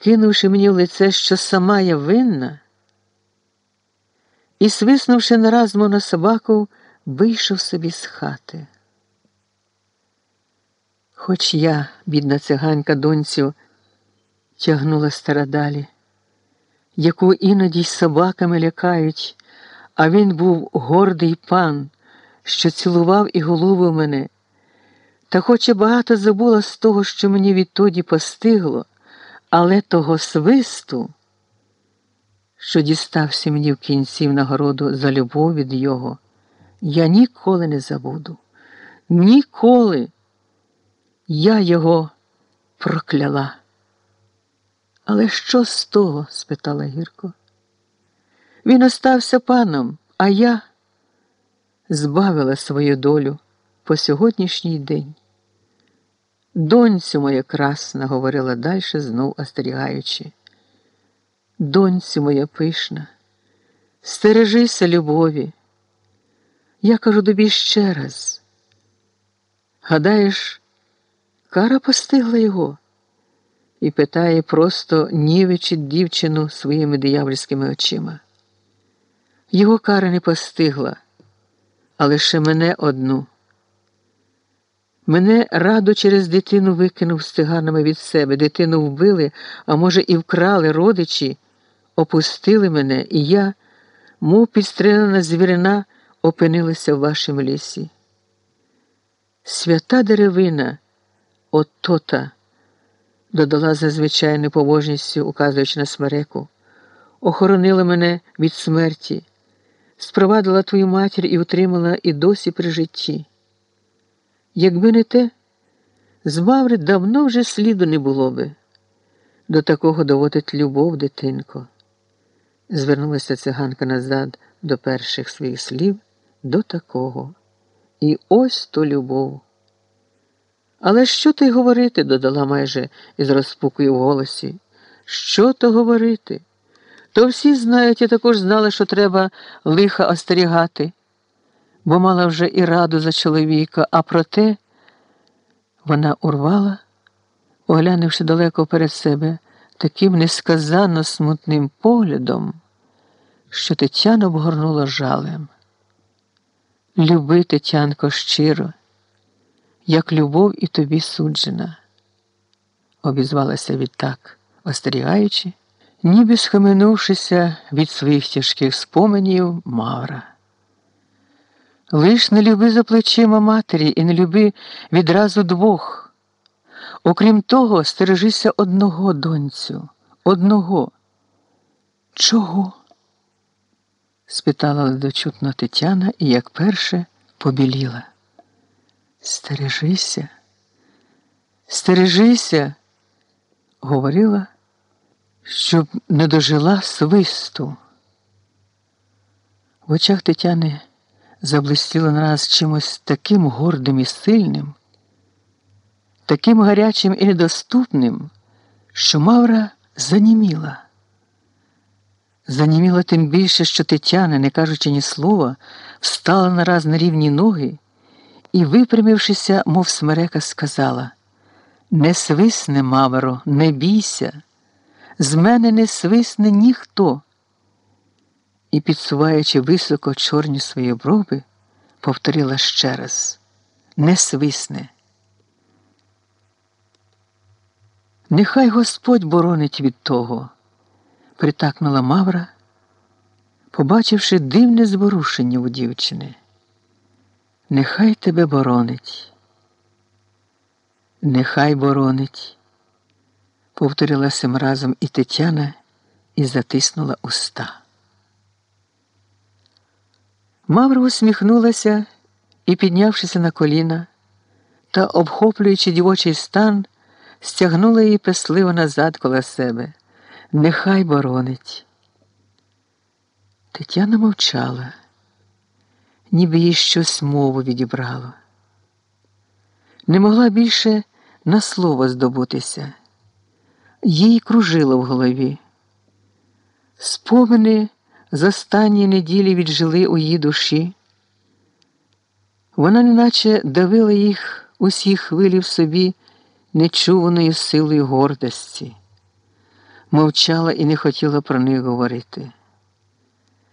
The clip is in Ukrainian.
кинувши мені в лице, що сама я винна, і, свиснувши нараз, на собаку, вийшов собі з хати. Хоч я, бідна циганька, донцю, тягнула стара далі, яку іноді й собаками лякають, а він був гордий пан, що цілував і голубив мене. Та хоч я багато забула з того, що мені відтоді постигло, але того свисту, що дістався мені в кінці в нагороду за любов від його, я ніколи не забуду. Ніколи я його прокляла. Але що з того? спитала гірко. Він остався паном, а я збавила свою долю по сьогоднішній день. Донцю моя красна, говорила далі, знов остерігаючи. Донцю моя пишна, стережися любові. Я кажу тобі ще раз. Гадаєш, кара постигла його і питає просто нівечить дівчину своїми диявольськими очима. Його кара не постигла, а лише мене одну. Мене радо через дитину викинув з циганами від себе. Дитину вбили, а може, і вкрали родичі, опустили мене, і я, мов підстрелена звірина, опинилася в вашому лісі. Свята деревина, отота, додала зазвичайною побожністю, указуючи на смереку, охоронила мене від смерті, спровадила твою матір і утримала і досі при житті. Якби не те, з Маври давно вже сліду не було би. До такого доводить любов, дитинко. Звернулася циганка назад до перших своїх слів, до такого. І ось то любов. Але що ти говорити? додала майже із розпукою в голосі. Що то говорити? То всі знають і також знали, що треба лиха остерігати бо мала вже і раду за чоловіка, а проте вона урвала, оглянувши далеко перед себе таким несказанно смутним поглядом, що Тетяна обгорнула жалем. Люби, Тетянко, щиро, як любов і тобі суджена, обізвалася відтак, остерігаючи, ніби схаменувшися від своїх тяжких споменів Мавра. Лиш не люби за плечима матері і не люби відразу двох. Окрім того, стережися одного донцю, одного. Чого? спитала ледочутно Тетяна і, як перше, побіліла. Стережися, стережися, говорила, щоб не дожила свисту. В очах Тетяни заблистіло на нас чимось таким гордим і сильним, таким гарячим і недоступним, що Мавра заніміла. Заніміла тим більше, що Тетяна, не кажучи ні слова, встала нараз на рівні ноги і, випрямившися, мов смерека, сказала Не свисне, Мавро, не бійся, з мене не свисне ніхто і, підсуваючи високо чорні свої брови, повторила ще раз не свисне. Нехай Господь боронить від того, притакнула Мавра, побачивши дивне зворушення у дівчини. Нехай тебе боронить. Нехай боронить, повторила сим разом і Тетяна і затиснула уста. Мавра усміхнулася і, піднявшися на коліна та, обхоплюючи дівочий стан, стягнула її песливо назад коло себе. Нехай боронить. Тетяна мовчала, ніби їй щось мову відібрало. Не могла більше на слово здобутися. Їй кружило в голові. Спомини з останні неділі віджили у її душі. Вона неначе давила їх усі хвилі в собі нечуваною силою гордості. мовчала і не хотіла про них говорити.